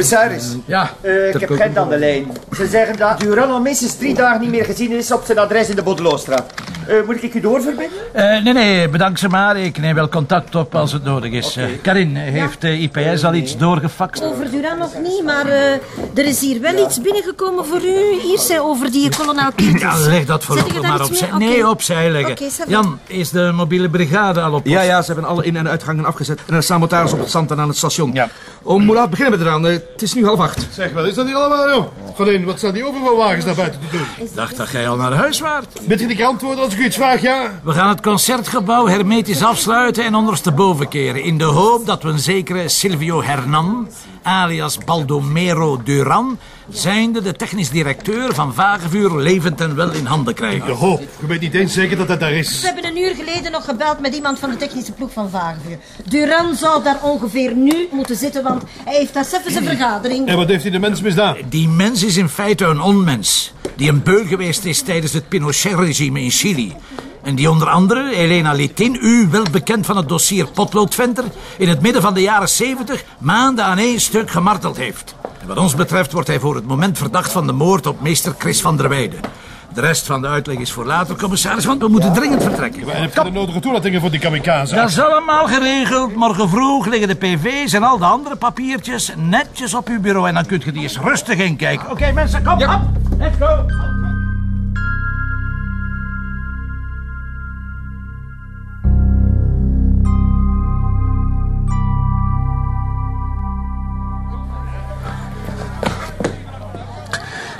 Commissaris, Ja. eh, ik heb de lijn. Ze zeggen dat Duran al minstens drie dagen niet meer gezien is op zijn adres in de Boddeloosstraat. Eh, moet ik u doorverbinden? Eh, nee, nee, bedankt ze maar. Ik neem wel contact op als het nodig is. Eh, Karin, heeft eh, IPS al iets doorgefaxt? Over Duran nog niet, maar eh, er is hier wel iets binnengekomen voor u. Hier, zei over die kolonel Peters. Ja, leg dat voorlopig je maar opzij. Nee, opzij leggen. Jan, is de mobiele brigade al op Ja, ja, ze hebben alle in- en uitgangen afgezet. En er staan op het zand en aan het station. Ja. Om hoe laat beginnen we eraan? Het is nu half acht. Zeg, wat is dat hier allemaal, joh? Van in, wat staan die overvalwagens daar buiten te doen? Ik dacht dat jij al naar huis waart. Bent je niet antwoorden als ik u iets vraag, ja? We gaan het concertgebouw hermetisch afsluiten en ondersteboven keren. In de hoop dat we een zekere Silvio Hernan, alias Baldomero Duran, zijnde de technisch directeur van Vagevuur levend en wel in handen De krijgen. hoop. Je weet niet eens zeker dat dat daar We is. hebben een uur geleden nog gebeld met iemand van de technische ploeg van Vagevuur. Duran zou daar ongeveer nu moeten zitten, want hij heeft daar zelfs een vergadering. En wat heeft hij de mens misdaan? Die mens is in feite een onmens. Die een beul geweest is tijdens het Pinochet-regime in Chili. En die onder andere, Elena Litin, u wel bekend van het dossier Potloodventer... in het midden van de jaren 70 maanden aan één stuk gemarteld heeft. En wat ons betreft wordt hij voor het moment verdacht van de moord op meester Chris van der Weijden. De rest van de uitleg is voor later, commissaris, want we moeten dringend vertrekken. En heb je de nodige toelatingen voor die kamikaze? Dat is allemaal geregeld. Morgen vroeg liggen de pv's en al de andere papiertjes netjes op uw bureau. En dan kunt je die eens rustig inkijken. Oké, mensen, kom op. Let's go.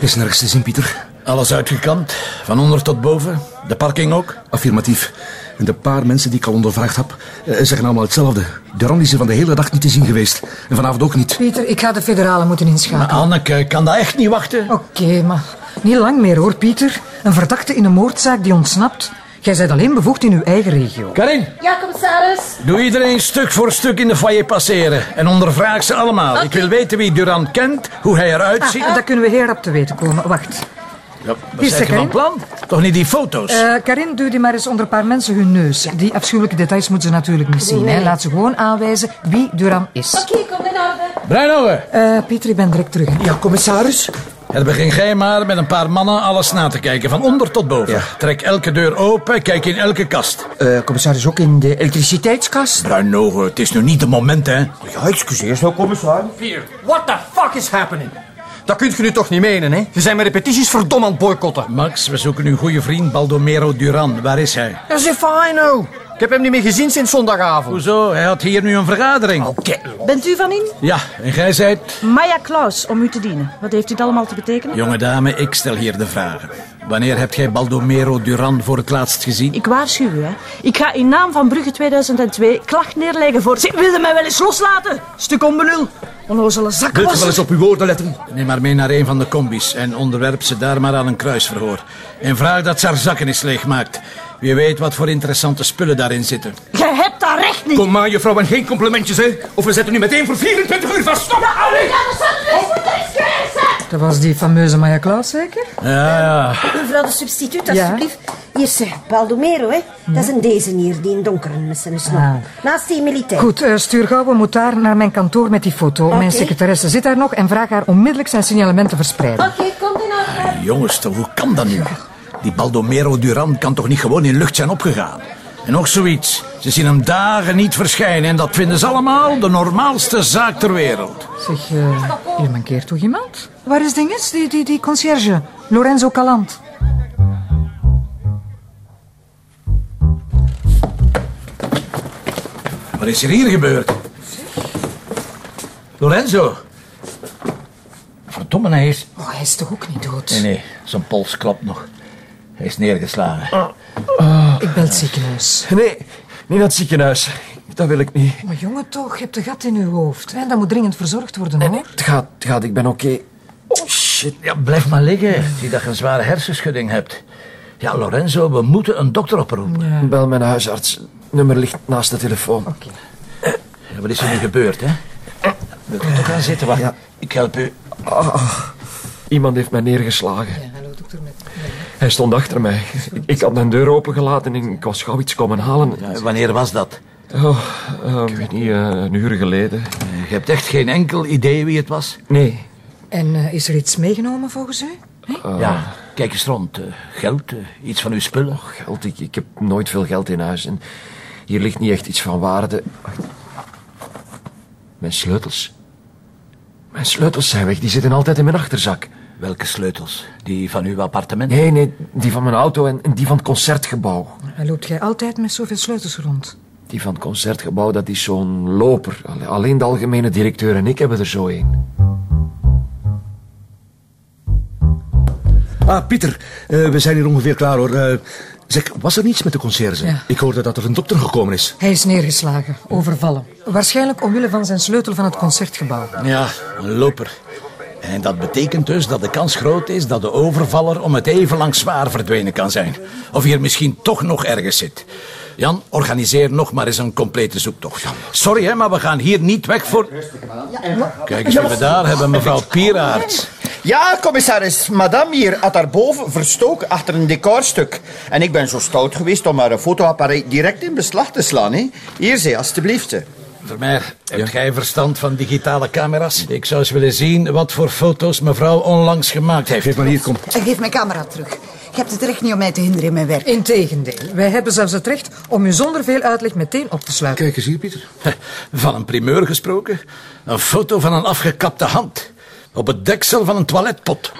Is nergens te zien, Pieter? Alles uitgekant, van onder tot boven. De parking ook. Affirmatief. En de paar mensen die ik al ondervraagd heb, eh, zeggen allemaal hetzelfde. Duran is er van de hele dag niet te zien geweest. En vanavond ook niet. Pieter, ik ga de federale moeten Maar inschakelen. Anneke, kan dat echt niet wachten? Oké, maar niet lang meer hoor, Pieter. Een verdachte in een moordzaak die ontsnapt. Jij bent alleen bevoegd in uw eigen regio. Karin, Ja, commissaris. doe iedereen stuk voor stuk in de foyer passeren. En ondervraag ze allemaal. Ik wil weten wie Duran kent, hoe hij eruit ziet. Ah, dat kunnen we heel rap te weten komen. Wacht. Ja, wat Karin. van plan? Toch niet die foto's? Eh, Karin, duw die maar eens onder een paar mensen hun neus. Die afschuwelijke details moeten ze natuurlijk niet zien. Hè. Laat ze gewoon aanwijzen wie Duran is. Oké, kom in orde. Bruinhoven, Eh, Pieter, ik ben direct terug. hè. Ja, commissaris? Het begin jij maar met een paar mannen alles na te kijken. Van onder tot boven. Ja. Trek elke deur open, kijk in elke kast. Eh, commissaris, ook in de elektriciteitskast? Bruinhoven, het is nu niet de moment, hè. Ja, excuseer, zo, commissaris. What the fuck is happening? Dat kunt je nu toch niet menen, hè? Je zijn mijn repetities verdomme aan het boycotten. Max, we zoeken uw goede vriend Baldomero Duran. Waar is hij? Dat is nou. Ik heb hem niet meer gezien sinds zondagavond. Hoezo? Hij had hier nu een vergadering. Oké. Bent u van in? Ja, en gij zijt... Maya Klaus, om u te dienen. Wat heeft dit allemaal te betekenen? Jonge dame, ik stel hier de vragen. Wanneer hebt gij Baldomero Duran voor het laatst gezien? Ik waarschuw u, hè. Ik ga in naam van Brugge 2002 klacht neerleggen voor... Ze wilde mij wel eens loslaten! Stuk onbenul! Onnozele Wilt je wel eens op uw woorden letten? Neem maar mee naar een van de combis en onderwerp ze daar maar aan een kruisverhoor. En vraag dat ze haar zakken eens leegmaakt. Wie weet wat voor interessante spullen daarin zitten. Jij hebt daar recht niet! Kom maar, juffrouw, en geen complimentjes, hè? Of we zetten nu meteen voor 24 uur vast. Stop! Dat was die fameuze Maya Klaus zeker? Ja, ja. Mevrouw de substituut, Ja? alsjeblieft. Hier is eh, Baldomero, hè. Dat is een deze hier, die in donkere met zijn snor. Ah. Naast die militair. Goed, eh, stuur gauw moet daar naar mijn kantoor met die foto. Mijn secretaresse zit daar nog en vraag haar onmiddellijk zijn signalement te verspreiden. Oké, komt in orde. Jongens, toch, hoe kan dat nu? Die Baldomero Duran kan toch niet gewoon in lucht zijn opgegaan? En nog zoiets. Ze zien hem dagen niet verschijnen en dat vinden ze allemaal de normaalste zaak ter wereld. Zeg, eh hier mankeert toch iemand? Waar is dinges, die, die, die conciërge? Lorenzo Calant. Wat is er hier gebeurd? Lorenzo. Verdomme, hij is... Oh, hij is toch ook niet dood? Nee, nee, zijn pols klopt nog. Hij is neergeslagen. Ik bel het ziekenhuis. Nee, niet naar het ziekenhuis. Dat wil ik niet. Maar jongen toch, je hebt een gat in je hoofd. Hè? Dat moet dringend verzorgd worden, hoor. Het gaat, het gaat, ik ben oké. Oh, shit. Ja, blijf maar liggen. Zie dat je een zware hersenschudding hebt. Ja, Lorenzo, we moeten een dokter oproepen. Bel mijn huisarts. Nummer ligt naast de telefoon. Ja, wat is er nu gebeurd, hè? Wilt u toch gaan zitten? Wacht, Ja. ik help u. Iemand heeft mij neergeslagen. Hij stond achter mij. Ik, ik had mijn deur opengelaten en ik was gauw iets komen halen. Ja, wanneer was dat? Oh, eh, ik weet niet, eh, een uur geleden. Je hebt echt geen enkel idee wie het was? Nee. En eh, is er iets meegenomen volgens u? Ja, kijk eens rond. eh, geld, eh, iets van uw spullen. Geld, ik, ik heb nooit veel geld in huis. En hier ligt niet echt iets van waarde. Wacht. Mijn sleutels. Mijn sleutels zijn weg. Die zitten altijd in mijn achterzak. Welke sleutels? Die van uw appartement? Nee, nee, die van mijn auto en die van het concertgebouw. En loopt jij altijd met zoveel sleutels rond? Die van het concertgebouw, dat is zo'n loper. Alle- Alleen de algemene directeur en ik hebben er zo een. Ah, Pieter, eh, we zijn hier ongeveer klaar hoor. Eh, zeg, was er niets met de conciërge? Ja. Ik hoorde dat er een dokter gekomen is. Hij is neergeslagen, overvallen. Waarschijnlijk omwille van zijn sleutel van het concertgebouw. Ja, een loper. En dat betekent dus dat de kans groot is dat de overvaller om het even lang zwaar verdwenen kan zijn. Of hier misschien toch nog ergens zit. Jan, organiseer nog maar eens een complete zoektocht. Sorry, hè, maar we gaan hier niet weg voor... Kijk eens wie we daar hebben, mevrouw Pieraerts. Ja, commissaris. Madame hier had daarboven verstoken achter een decorstuk. En ik ben zo stout geweest om haar fotoapparaat direct in beslag te slaan. Hè. Hier, ze, alstublieft. Vermeer, hebt jij verstand van digitale camera's? Ik zou eens willen zien wat voor foto's mevrouw onlangs gemaakt heeft. Geef maar hier, kom. En geef mijn camera terug. Je hebt het recht niet om mij te hinderen in mijn werk. Integendeel, wij hebben zelfs het recht om u zonder veel uitleg meteen op te sluiten. Kijk eens hier, Pieter. Van een primeur gesproken. Een foto van een afgekapte hand. Op het deksel van een toiletpot.